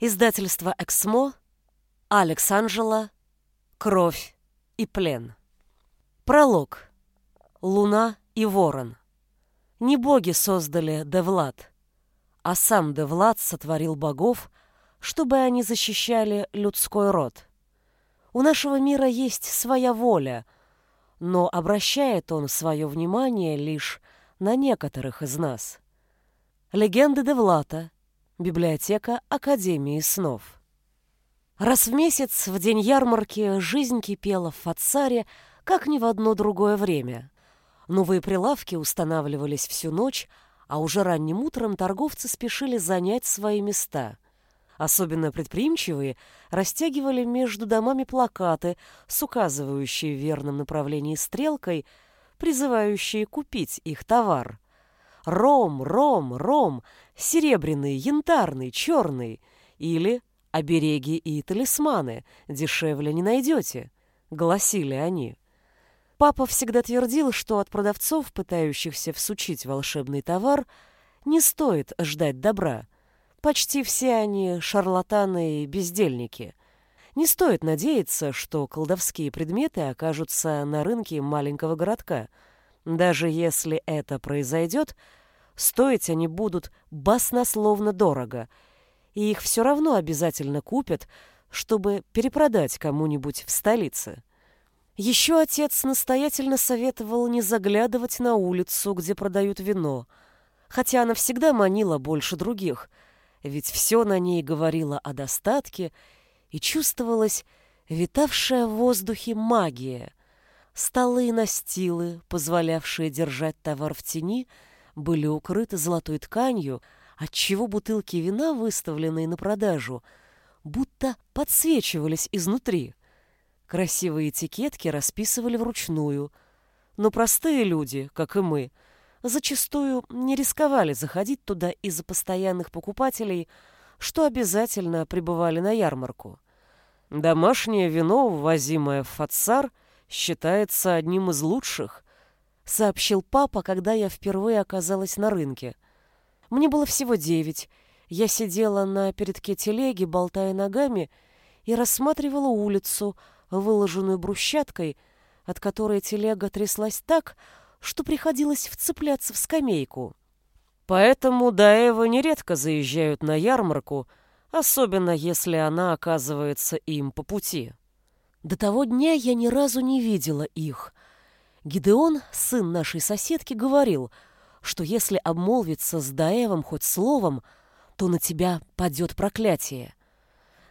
Издательство «Эксмо», Алекс Анджела, «Кровь и плен». Пролог. Луна и ворон. Не боги создали Девлад, а сам Девлад сотворил богов, чтобы они защищали людской род. У нашего мира есть своя воля, но обращает он свое внимание лишь на некоторых из нас. Легенды Девлата. Библиотека Академии снов. Раз в месяц, в день ярмарки, жизнь кипела в Фацаре, как ни в одно другое время. Новые прилавки устанавливались всю ночь, а уже ранним утром торговцы спешили занять свои места. Особенно предприимчивые растягивали между домами плакаты с указывающей в верном направлении стрелкой, призывающие купить их товар. Ром, ром, ром, серебряный, янтарный, черный. Или обереги и талисманы, дешевле не найдете, гласили они. Папа всегда твердил, что от продавцов, пытающихся всучить волшебный товар, не стоит ждать добра. Почти все они шарлатаны и бездельники. Не стоит надеяться, что колдовские предметы окажутся на рынке маленького городка. Даже если это произойдет, стоить они будут баснословно дорого, и их все равно обязательно купят, чтобы перепродать кому-нибудь в столице. Еще отец настоятельно советовал не заглядывать на улицу, где продают вино, хотя она всегда манила больше других, ведь все на ней говорило о достатке и чувствовалась витавшая в воздухе магия. Столы и настилы, позволявшие держать товар в тени, были укрыты золотой тканью, отчего бутылки вина, выставленные на продажу, будто подсвечивались изнутри. Красивые этикетки расписывали вручную, но простые люди, как и мы, зачастую не рисковали заходить туда из-за постоянных покупателей, что обязательно прибывали на ярмарку. Домашнее вино, ввозимое в Фацар, считается одним из лучших, сообщил папа, когда я впервые оказалась на рынке. Мне было всего девять. Я сидела на передке телеги, болтая ногами, и рассматривала улицу, выложенную брусчаткой, от которой телега тряслась так, что приходилось вцепляться в скамейку. Поэтому Даевы нередко заезжают на ярмарку, особенно если она оказывается им по пути. До того дня я ни разу не видела их, Гидеон, сын нашей соседки, говорил, что если обмолвиться с Даевом хоть словом, то на тебя падет проклятие.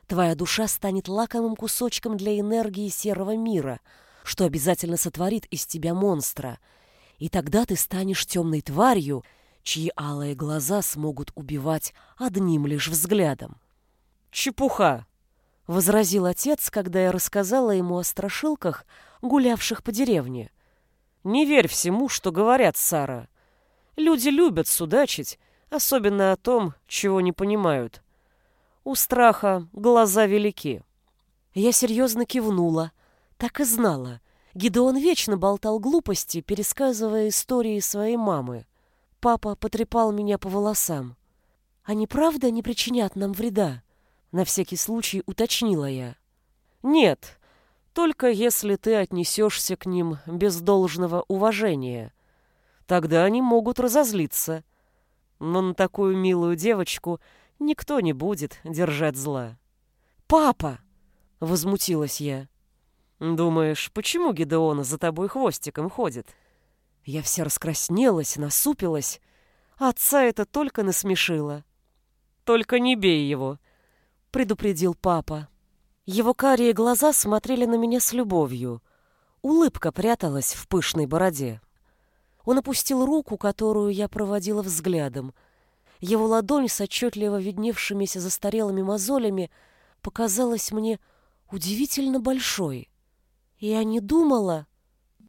Твоя душа станет лакомым кусочком для энергии серого мира, что обязательно сотворит из тебя монстра, и тогда ты станешь темной тварью, чьи алые глаза смогут убивать одним лишь взглядом. «Чепуха!» — возразил отец, когда я рассказала ему о страшилках, гулявших по деревне. Не верь всему, что говорят, Сара. Люди любят судачить, особенно о том, чего не понимают. У страха глаза велики. Я серьезно кивнула. Так и знала. Гидеон вечно болтал глупости, пересказывая истории своей мамы. Папа потрепал меня по волосам. «Они правда не причинят нам вреда?» На всякий случай уточнила я. «Нет, только если ты отнесешься к ним без должного уважения. Тогда они могут разозлиться. Но на такую милую девочку никто не будет держать зла. «Папа!» — возмутилась я. «Думаешь, почему Гедеона за тобой хвостиком ходит?» Я вся раскраснелась, насупилась. Отца это только насмешило. «Только не бей его», — предупредил папа. Его карие глаза смотрели на меня с любовью. Улыбка пряталась в пышной бороде. Он опустил руку, которую я проводила взглядом. Его ладонь с отчетливо видневшимися застарелыми мозолями показалась мне удивительно большой. Я не думала...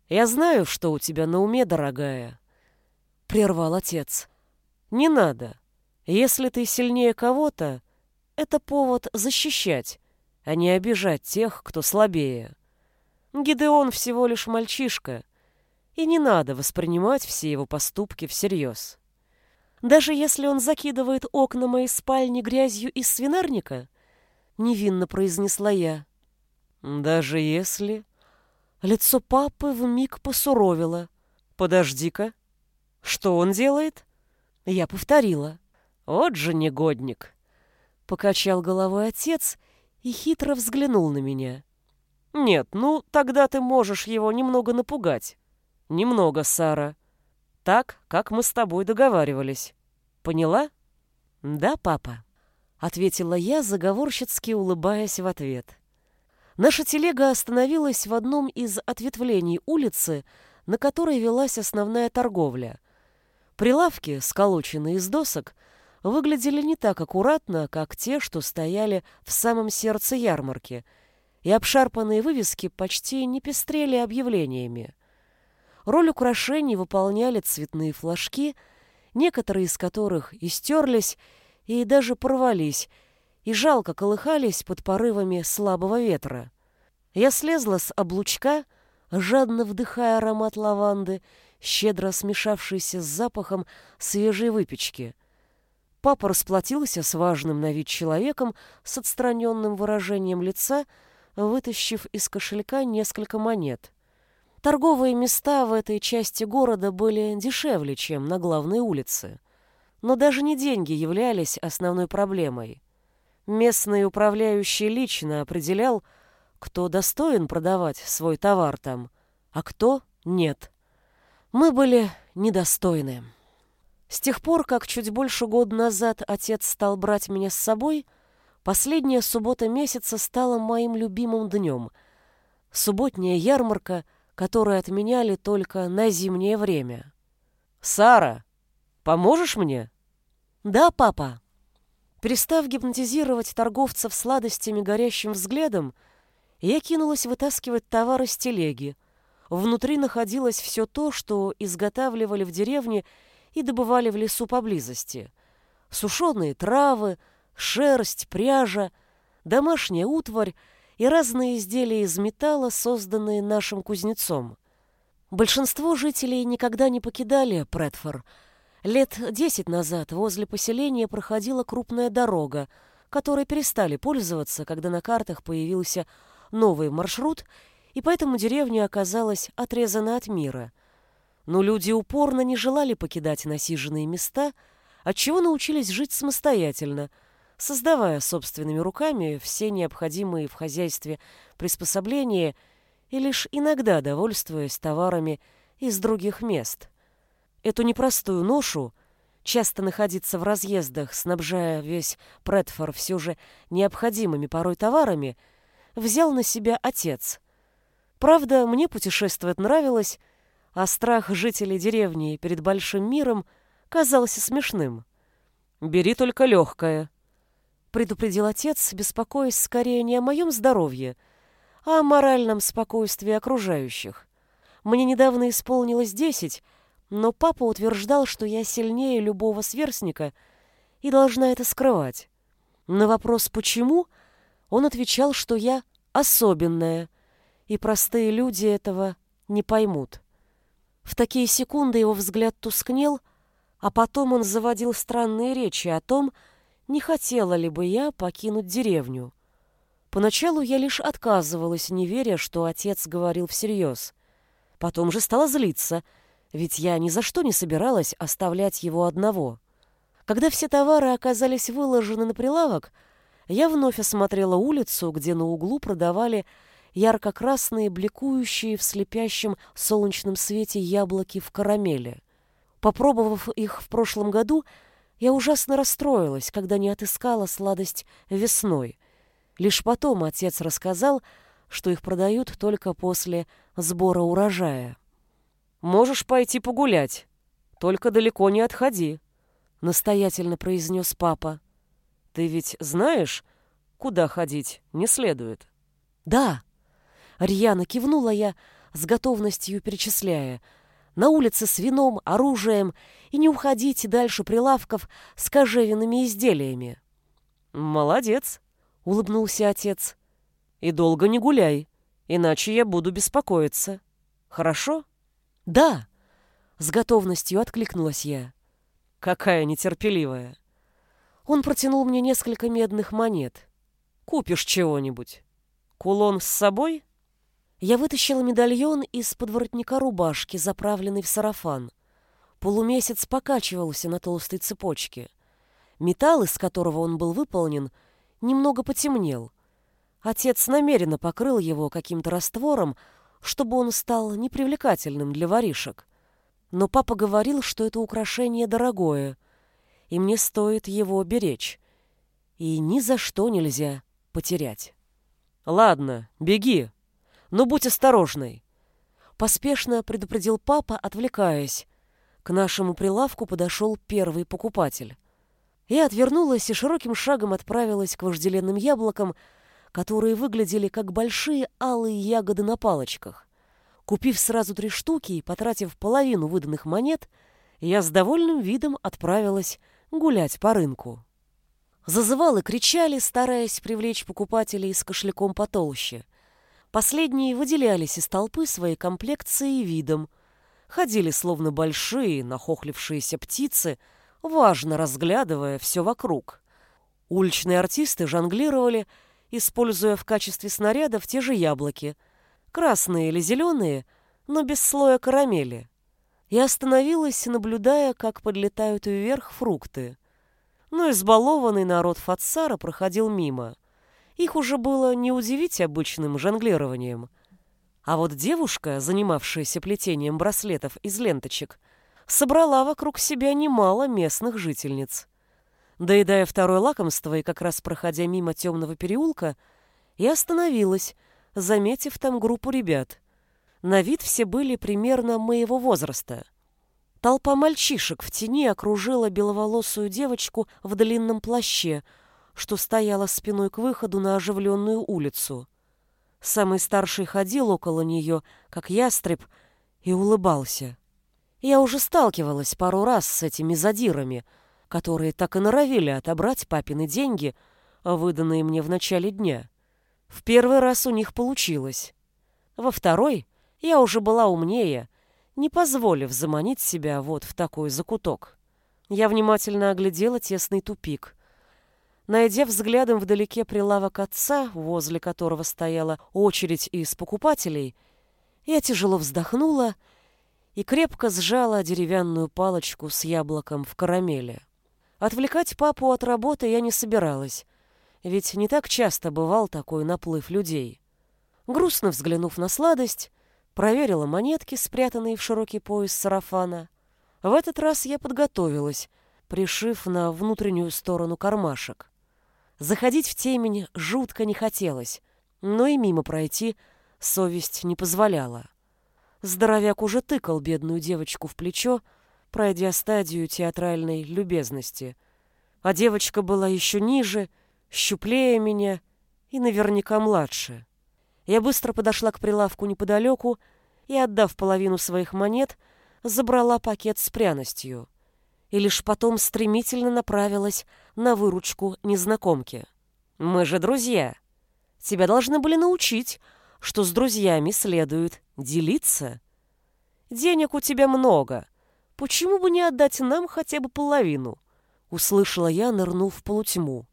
«Я знаю, что у тебя на уме, дорогая», — прервал отец. «Не надо. Если ты сильнее кого-то, это повод защищать, а не обижать тех, кто слабее. Гидеон всего лишь мальчишка, и не надо воспринимать все его поступки всерьез. Даже если он закидывает окна моей спальни грязью из свинарника? Невинно произнесла я. Даже если... Лицо папы вмиг посуровило. Подожди-ка. Что он делает? Я повторила. Вот же негодник. Покачал головой отец и хитро взглянул на меня. Нет, ну тогда ты можешь его немного напугать. Немного, Сара. Так, как мы с тобой договаривались. Поняла? Да, папа, ответила я, заговорщицки улыбаясь в ответ. Наша телега остановилась в одном из ответвлений улицы, на которой велась основная торговля. Прилавки, сколоченные из досок, выглядели не так аккуратно, как те, что стояли в самом сердце ярмарки, и обшарпанные вывески почти не пестрели объявлениями. Роль украшений выполняли цветные флажки, некоторые из которых истерлись и даже порвались, и жалко колыхались под порывами слабого ветра. Я слезла с облучка, жадно вдыхая аромат лаванды, щедро смешавшийся с запахом свежей выпечки. Папа расплатился с важным на вид человеком с отстраненным выражением лица, вытащив из кошелька несколько монет. Торговые места в этой части города были дешевле, чем на главной улице. Но даже не деньги являлись основной проблемой. Местный управляющий лично определял, кто достоин продавать свой товар там, а кто нет. Мы были недостойны. С тех пор, как чуть больше года назад отец стал брать меня с собой, последняя суббота месяца стала моим любимым днем. Субботняя ярмарка, которую отменяли только на зимнее время. «Сара, поможешь мне?» «Да, папа». Перестав гипнотизировать торговцев сладостями горящим взглядом, я кинулась вытаскивать товары с телеги. Внутри находилось все то, что изготавливали в деревне и добывали в лесу поблизости. Сушеные травы, шерсть, пряжа, домашняя утварь и разные изделия из металла, созданные нашим кузнецом. Большинство жителей никогда не покидали Претфор — Лет десять назад возле поселения проходила крупная дорога, которой перестали пользоваться, когда на картах появился новый маршрут, и поэтому деревня оказалась отрезана от мира. Но люди упорно не желали покидать насиженные места, отчего научились жить самостоятельно, создавая собственными руками все необходимые в хозяйстве приспособления и лишь иногда довольствуясь товарами из других мест – Эту непростую ношу, часто находиться в разъездах, снабжая весь Претфор все же необходимыми порой товарами, взял на себя отец. Правда, мне путешествовать нравилось, а страх жителей деревни перед большим миром казался смешным. «Бери только легкое», — предупредил отец, беспокоясь скорее не о моем здоровье, а о моральном спокойствии окружающих. Мне недавно исполнилось десять, но папа утверждал, что я сильнее любого сверстника и должна это скрывать. На вопрос «почему?» он отвечал, что я особенная, и простые люди этого не поймут. В такие секунды его взгляд тускнел, а потом он заводил странные речи о том, не хотела ли бы я покинуть деревню. Поначалу я лишь отказывалась, не веря, что отец говорил всерьез. Потом же стала злиться — ведь я ни за что не собиралась оставлять его одного. Когда все товары оказались выложены на прилавок, я вновь осмотрела улицу, где на углу продавали ярко-красные, бликующие в слепящем солнечном свете яблоки в карамели. Попробовав их в прошлом году, я ужасно расстроилась, когда не отыскала сладость весной. Лишь потом отец рассказал, что их продают только после сбора урожая. Можешь пойти погулять, только далеко не отходи, настоятельно произнес папа. Ты ведь знаешь, куда ходить не следует? Да. Рьяно кивнула я, с готовностью перечисляя. На улице с вином, оружием и не уходите дальше прилавков с кожевенными изделиями. Молодец, улыбнулся отец. И долго не гуляй, иначе я буду беспокоиться. Хорошо? «Да!» — с готовностью откликнулась я. Какая нетерпеливая. Он протянул мне несколько медных монет. Купишь чего-нибудь? Кулон с собой? Я вытащила медальон из подворотника рубашки, заправленный в сарафан. Полумесяц покачивался на толстой цепочке. Металл, из которого он был выполнен, немного потемнел. Отец намеренно покрыл его каким-то раствором, чтобы он стал непривлекательным для воришек. Но папа говорил, что это украшение дорогое, и мне стоит его беречь. И ни за что нельзя потерять. «Ладно, беги, но будь осторожной!» Поспешно предупредил папа, отвлекаясь. К нашему прилавку подошел первый покупатель. Я отвернулась и широким шагом отправилась к вожделенным яблокам, которые выглядели как большие алые ягоды на палочках. Купив сразу три штуки и потратив половину выданных монет, я с довольным видом отправилась гулять по рынку. Зазывалы кричали, стараясь привлечь покупателей с кошельком потолще. Последние выделялись из толпы своей комплекцией и видом. Ходили словно большие, нахохлившиеся птицы, важно разглядывая все вокруг. Уличные артисты жонглировали, используя в качестве снарядов те же яблоки, красные или зеленые, но без слоя карамели. Я остановилась, наблюдая, как подлетают вверх фрукты. Но избалованный народ Фацара проходил мимо. Их уже было не удивить обычным жонглированием. А вот девушка, занимавшаяся плетением браслетов из ленточек, собрала вокруг себя немало местных жительниц. Доедая второе лакомство и как раз проходя мимо темного переулка, я остановилась, заметив там группу ребят. На вид все были примерно моего возраста. Толпа мальчишек в тени окружила беловолосую девочку в длинном плаще, что стояла спиной к выходу на оживленную улицу. Самый старший ходил около нее, как ястреб, и улыбался. Я уже сталкивалась пару раз с этими задирами, которые так и норовили отобрать папины деньги, выданные мне в начале дня. В первый раз у них получилось. Во второй я уже была умнее, не позволив заманить себя вот в такой закуток. Я внимательно оглядела тесный тупик. Найдя взглядом вдалеке прилавок отца, возле которого стояла очередь из покупателей, я тяжело вздохнула и крепко сжала деревянную палочку с яблоком в карамели. Отвлекать папу от работы я не собиралась, ведь не так часто бывал такой наплыв людей. Грустно взглянув на сладость, проверила монетки, спрятанные в широкий пояс сарафана. В этот раз я подготовилась, пришив на внутреннюю сторону кармашек. Заходить в темень жутко не хотелось, но и мимо пройти совесть не позволяла. Здоровяк уже тыкал бедную девочку в плечо, пройдя стадию театральной любезности. А девочка была еще ниже, щуплее меня и наверняка младше. Я быстро подошла к прилавку неподалеку и, отдав половину своих монет, забрала пакет с пряностью. И лишь потом стремительно направилась на выручку незнакомки. «Мы же друзья. Тебя должны были научить, что с друзьями следует делиться. Денег у тебя много. Почему бы не отдать нам хотя бы половину? Услышала я, нырнув в полутьму.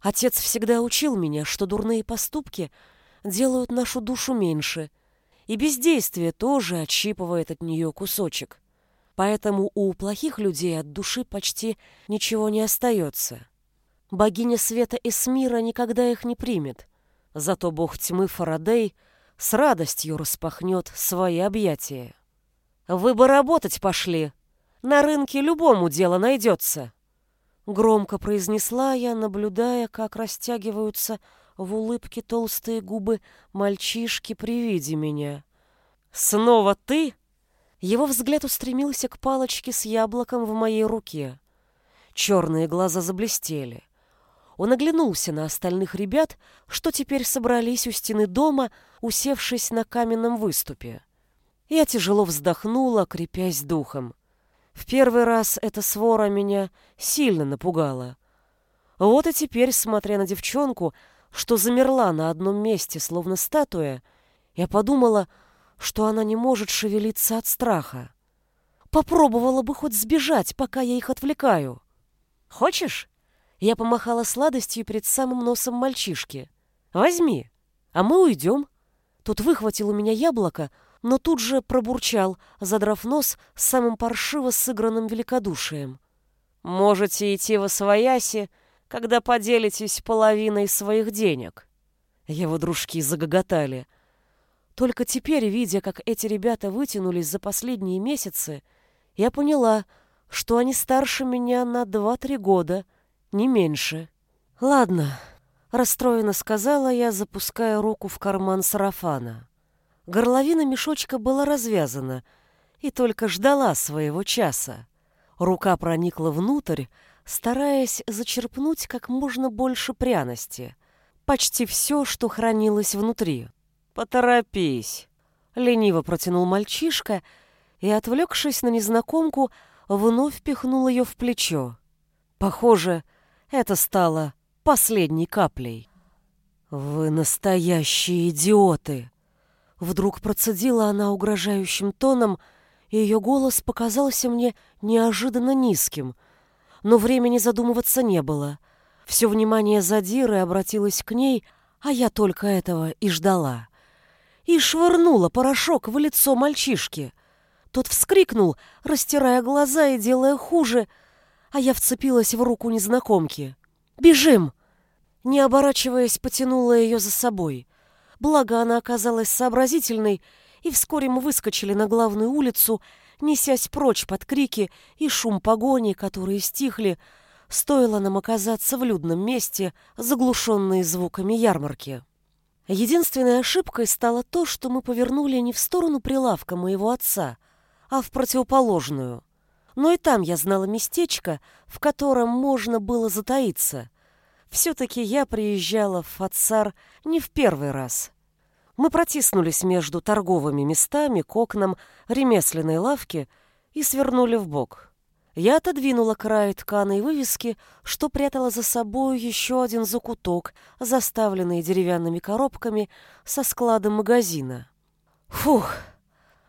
Отец всегда учил меня, что дурные поступки делают нашу душу меньше, и бездействие тоже отщипывает от нее кусочек. Поэтому у плохих людей от души почти ничего не остается. Богиня света Эсмира никогда их не примет, зато бог тьмы Фарадей с радостью распахнет свои объятия. «Вы бы работать пошли. На рынке любому дело найдется». Громко произнесла я, наблюдая, как растягиваются в улыбке толстые губы мальчишки при виде меня. «Снова ты?» Его взгляд устремился к палочке с яблоком в моей руке. Черные глаза заблестели. Он оглянулся на остальных ребят, что теперь собрались у стены дома, усевшись на каменном выступе. Я тяжело вздохнула, крепясь духом. В первый раз эта свора меня сильно напугала. Вот и теперь, смотря на девчонку, что замерла на одном месте, словно статуя, я подумала, что она не может шевелиться от страха. Попробовала бы хоть сбежать, пока я их отвлекаю. Хочешь? Я помахала сладостью перед самым носом мальчишки. Возьми, а мы уйдем. Тут выхватил у меня яблоко, но тут же пробурчал, задрав нос самым паршиво сыгранным великодушием. Можете идти во свояси, когда поделитесь половиной своих денег. Его дружки загоготали. Только теперь, видя, как эти ребята вытянулись за последние месяцы, я поняла, что они старше меня на два-три года, не меньше. «Ладно», — расстроенно сказала я, запуская руку в карман сарафана. Горловина мешочка была развязана и только ждала своего часа. Рука проникла внутрь, стараясь зачерпнуть как можно больше пряности. Почти все, что хранилось внутри. «Поторопись!» — лениво протянул мальчишка и, отвлекшись на незнакомку, вновь пихнул ее в плечо. Похоже, это стало последней каплей. «Вы настоящие идиоты!» Вдруг процедила она угрожающим тоном, и ее голос показался мне неожиданно низким. Но времени задумываться не было. Все внимание задиры обратилось к ней, а я только этого и ждала. И швырнула порошок в лицо мальчишки. Тот вскрикнул, растирая глаза и делая хуже, а я вцепилась в руку незнакомки. «Бежим!» Не оборачиваясь, потянула ее за собой. Благо, она оказалась сообразительной, и вскоре мы выскочили на главную улицу, несясь прочь под крики и шум погони, которые стихли, стоило нам оказаться в людном месте, заглушенные звуками ярмарки. Единственной ошибкой стало то, что мы повернули не в сторону прилавка моего отца — а в противоположную. Но и там я знала местечко, в котором можно было затаиться. Все-таки я приезжала в Фацар не в первый раз. Мы протиснулись между торговыми местами к окнам ремесленной лавки и свернули в бок. Я отодвинула край тканой вывески, что прятала за собой еще один закуток, заставленный деревянными коробками со складом магазина. Фух!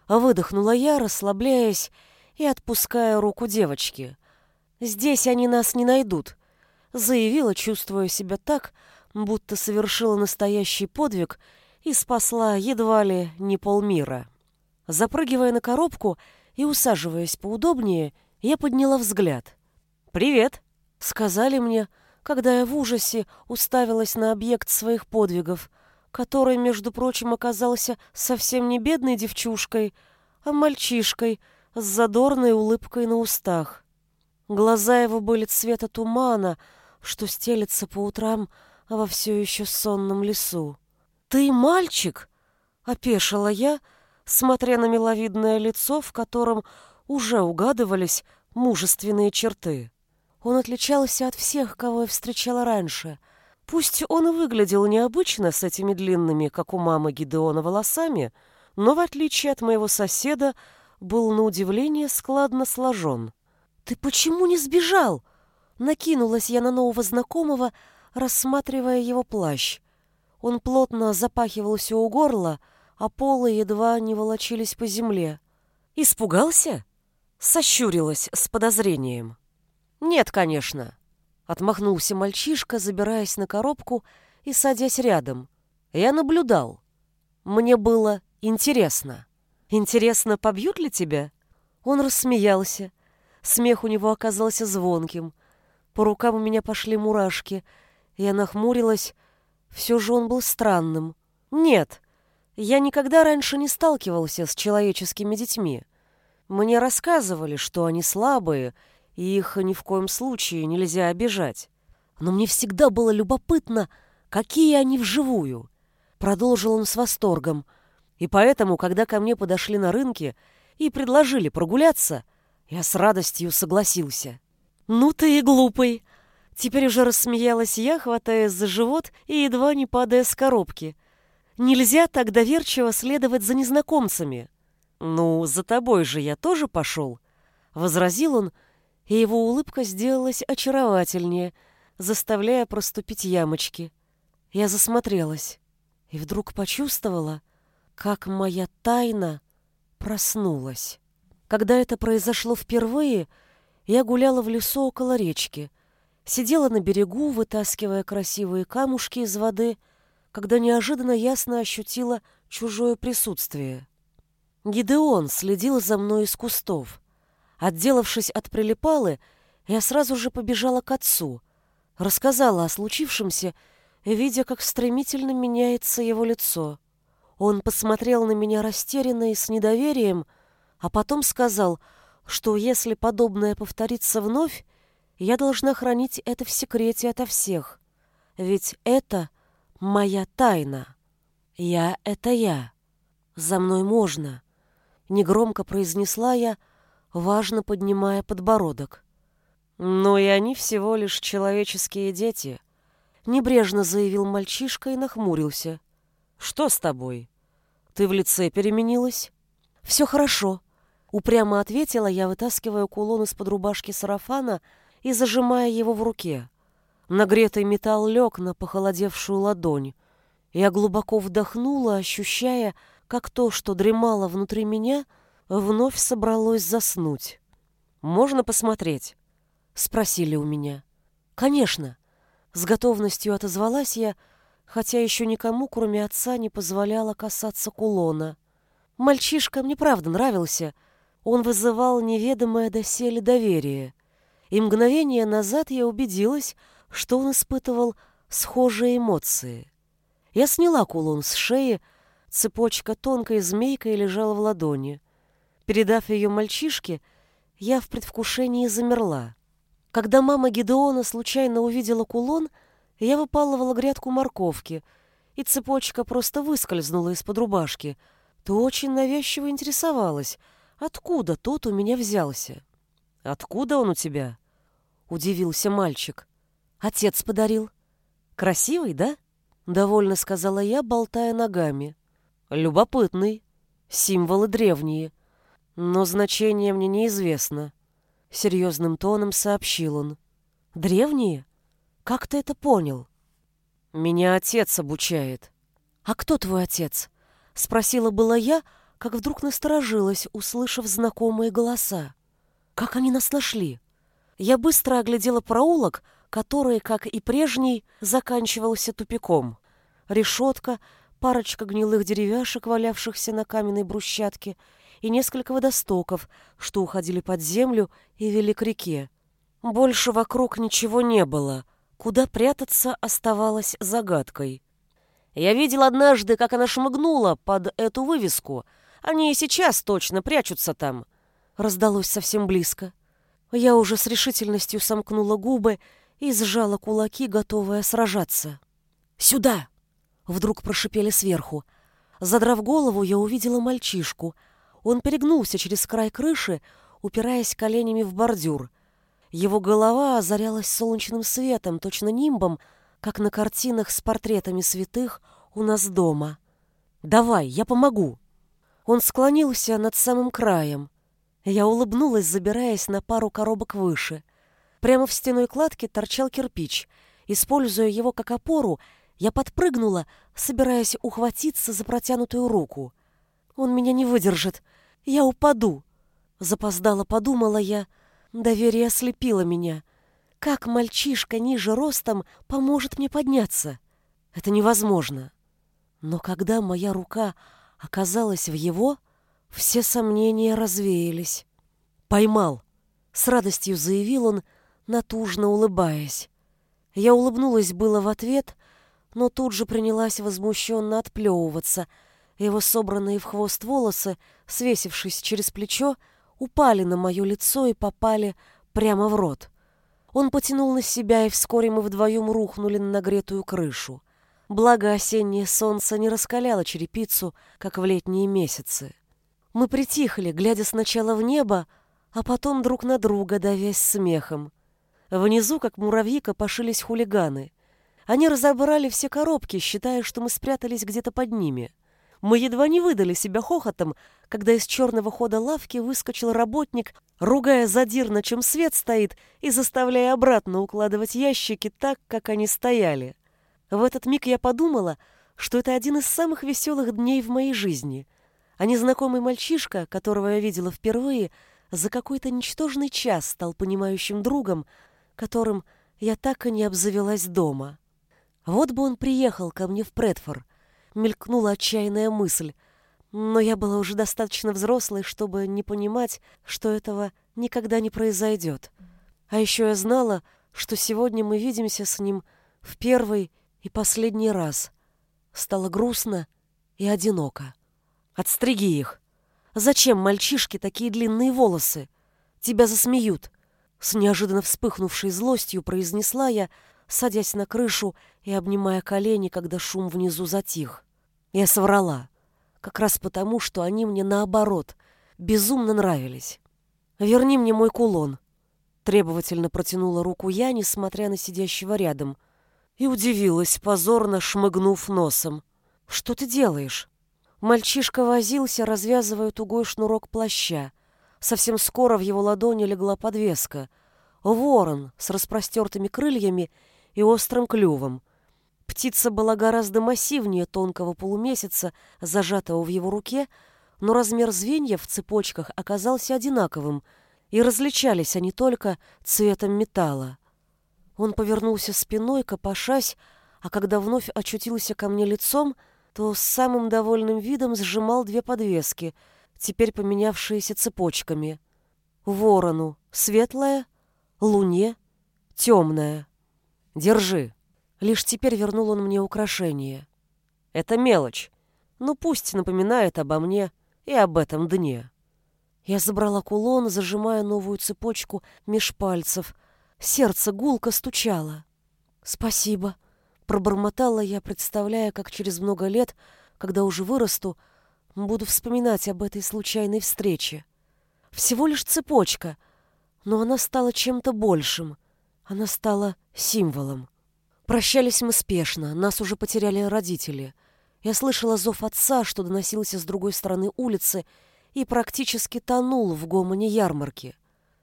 Выдохнула я, расслабляясь и отпуская руку девочки. «Здесь они нас не найдут», — заявила, чувствуя себя так, будто совершила настоящий подвиг и спасла едва ли не полмира. Запрыгивая на коробку и усаживаясь поудобнее, я подняла взгляд. «Привет», — сказали мне, когда я в ужасе уставилась на объект своих подвигов — который, между прочим, оказался совсем не бедной девчушкой, а мальчишкой с задорной улыбкой на устах. Глаза его были цвета тумана, что стелется по утрам во все еще сонном лесу. «Ты мальчик?» — опешила я, смотря на миловидное лицо, в котором уже угадывались мужественные черты. Он отличался от всех, кого я встречала раньше — Пусть он и выглядел необычно с этими длинными, как у мамы Гидеона, волосами, но, в отличие от моего соседа, был на удивление складно сложен. «Ты почему не сбежал?» Накинулась я на нового знакомого, рассматривая его плащ. Он плотно запахивался у горла, а полы едва не волочились по земле. «Испугался?» Сощурилась с подозрением. «Нет, конечно. Отмахнулся мальчишка, забираясь на коробку и садясь рядом. Я наблюдал. Мне было интересно. Интересно, побьют ли тебя? Он рассмеялся. Смех у него оказался звонким. По рукам у меня пошли мурашки. Я нахмурилась. Все же он был странным. Нет, я никогда раньше не сталкивался с человеческими детьми. Мне рассказывали, что они слабые и их ни в коем случае нельзя обижать. Но мне всегда было любопытно, какие они вживую. Продолжил он с восторгом. И поэтому, когда ко мне подошли на рынке и предложили прогуляться, я с радостью согласился. «Ну ты и глупый!» Теперь уже рассмеялась я, хватаясь за живот и едва не падая с коробки. «Нельзя так доверчиво следовать за незнакомцами». «Ну, за тобой же я тоже пошел», — возразил он, — и его улыбка сделалась очаровательнее, заставляя проступить ямочки. Я засмотрелась и вдруг почувствовала, как моя тайна проснулась. Когда это произошло впервые, я гуляла в лесу около речки, сидела на берегу, вытаскивая красивые камушки из воды, когда неожиданно ясно ощутила чужое присутствие. Гидеон следил за мной из кустов. Отделавшись от прилипалы, я сразу же побежала к отцу, рассказала о случившемся, видя, как стремительно меняется его лицо. Он посмотрел на меня растерянно и с недоверием, а потом сказал, что если подобное повторится вновь, я должна хранить это в секрете ото всех. Ведь это моя тайна. Я — это я. За мной можно. Негромко произнесла я, важно поднимая подбородок. Но и они всего лишь человеческие дети. Небрежно заявил мальчишка и нахмурился. Что с тобой? Ты в лице переменилась? Все хорошо. Упрямо ответила я, вытаскивая кулон из-под рубашки сарафана и зажимая его в руке. Нагретый металл лег на похолодевшую ладонь. Я глубоко вдохнула, ощущая, как то, что дремало внутри меня, вновь собралось заснуть. «Можно посмотреть?» — спросили у меня. «Конечно». С готовностью отозвалась я, хотя еще никому, кроме отца, не позволяла касаться кулона. Мальчишка мне правда нравился — он вызывал неведомое доселе доверие. И мгновение назад я убедилась, что он испытывал схожие эмоции. Я сняла кулон с шеи, цепочка тонкой змейкой лежала в ладони. Передав ее мальчишке, я в предвкушении замерла. Когда мама Гедеона случайно увидела кулон, я выпалывала грядку морковки, и цепочка просто выскользнула из-под рубашки, то очень навязчиво интересовалась — Откуда тот у меня взялся? Откуда он у тебя? Удивился мальчик. Отец подарил. Красивый, да? Довольно сказала я, болтая ногами. Любопытный. Символы древние. Но значение мне неизвестно. Серьезным тоном сообщил он. Древние? Как ты это понял? Меня отец обучает. А кто твой отец? Спросила была я, как вдруг насторожилась, услышав знакомые голоса. Как они нас нашли? Я быстро оглядела проулок, который, как и прежний, заканчивался тупиком. Решетка, парочка гнилых деревяшек, валявшихся на каменной брусчатке, и несколько водостоков, что уходили под землю и вели к реке. Больше вокруг ничего не было. Куда прятаться оставалось загадкой. Я видел однажды, как она шмыгнула под эту вывеску — они и сейчас точно прячутся там. Раздалось совсем близко. Я уже с решительностью сомкнула губы и сжала кулаки, готовая сражаться. «Сюда!» — вдруг прошипели сверху. Задрав голову, я увидела мальчишку. Он перегнулся через край крыши, упираясь коленями в бордюр. Его голова озарялась солнечным светом, точно нимбом, как на картинах с портретами святых у нас дома. «Давай, я помогу!» Он склонился над самым краем. Я улыбнулась, забираясь на пару коробок выше. Прямо в стеной кладки торчал кирпич. Используя его как опору, я подпрыгнула, собираясь ухватиться за протянутую руку. Он меня не выдержит. Я упаду. Запоздала, подумала я. Доверие ослепило меня. Как мальчишка ниже ростом поможет мне подняться? Это невозможно. Но когда моя рука оказалась в его, все сомнения развеялись. «Поймал!» — с радостью заявил он, натужно улыбаясь. Я улыбнулась было в ответ, но тут же принялась возмущенно отплевываться. Его собранные в хвост волосы, свесившись через плечо, упали на мое лицо и попали прямо в рот. Он потянул на себя, и вскоре мы вдвоем рухнули на нагретую крышу. Благо осеннее солнце не раскаляло черепицу, как в летние месяцы. Мы притихли, глядя сначала в небо, а потом друг на друга, давясь смехом. Внизу, как муравьи, копошились хулиганы. Они разобрали все коробки, считая, что мы спрятались где-то под ними. Мы едва не выдали себя хохотом, когда из черного хода лавки выскочил работник, ругая задирно, чем свет стоит, и заставляя обратно укладывать ящики так, как они стояли. В этот миг я подумала, что это один из самых веселых дней в моей жизни. А незнакомый мальчишка, которого я видела впервые, за какой-то ничтожный час стал понимающим другом, которым я так и не обзавелась дома. Вот бы он приехал ко мне в Предфор, мелькнула отчаянная мысль, но я была уже достаточно взрослой, чтобы не понимать, что этого никогда не произойдет. А еще я знала, что сегодня мы видимся с ним в первый и последний раз. Стало грустно и одиноко. Отстриги их. Зачем мальчишке такие длинные волосы? Тебя засмеют. С неожиданно вспыхнувшей злостью произнесла я, садясь на крышу и обнимая колени, когда шум внизу затих. Я соврала. Как раз потому, что они мне наоборот безумно нравились. «Верни мне мой кулон», — требовательно протянула руку я, несмотря на сидящего рядом, и удивилась, позорно шмыгнув носом. «Что ты делаешь?» Мальчишка возился, развязывая тугой шнурок плаща. Совсем скоро в его ладони легла подвеска. Ворон с распростертыми крыльями и острым клювом. Птица была гораздо массивнее тонкого полумесяца, зажатого в его руке, но размер звеньев в цепочках оказался одинаковым, и различались они только цветом металла. Он повернулся спиной, копошась, а когда вновь очутился ко мне лицом, то с самым довольным видом сжимал две подвески, теперь поменявшиеся цепочками. Ворону светлая, луне темная. Держи. Лишь теперь вернул он мне украшение. Это мелочь, но пусть напоминает обо мне и об этом дне. Я забрала кулон, зажимая новую цепочку меж пальцев. Сердце гулко стучало. «Спасибо», — пробормотала я, представляя, как через много лет, когда уже вырасту, буду вспоминать об этой случайной встрече. Всего лишь цепочка, но она стала чем-то большим. Она стала символом. Прощались мы спешно, нас уже потеряли родители. Я слышала зов отца, что доносился с другой стороны улицы, и практически тонул в гомоне ярмарки.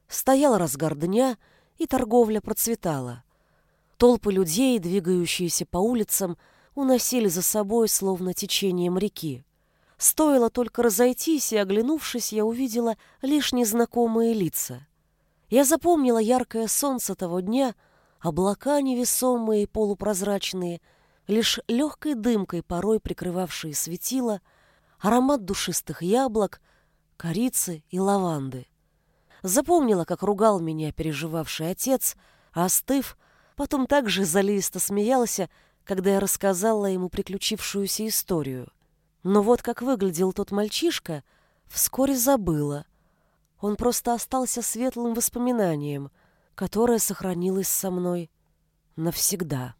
Стоял разгар дня, и торговля процветала. Толпы людей, двигающиеся по улицам, уносили за собой, словно течением реки. Стоило только разойтись, и, оглянувшись, я увидела лишь незнакомые лица. Я запомнила яркое солнце того дня, облака невесомые и полупрозрачные, лишь легкой дымкой порой прикрывавшие светило, аромат душистых яблок, корицы и лаванды. Запомнила, как ругал меня переживавший отец, а остыв, потом также залисто смеялся, когда я рассказала ему приключившуюся историю. Но вот как выглядел тот мальчишка, вскоре забыла. Он просто остался светлым воспоминанием, которое сохранилось со мной навсегда.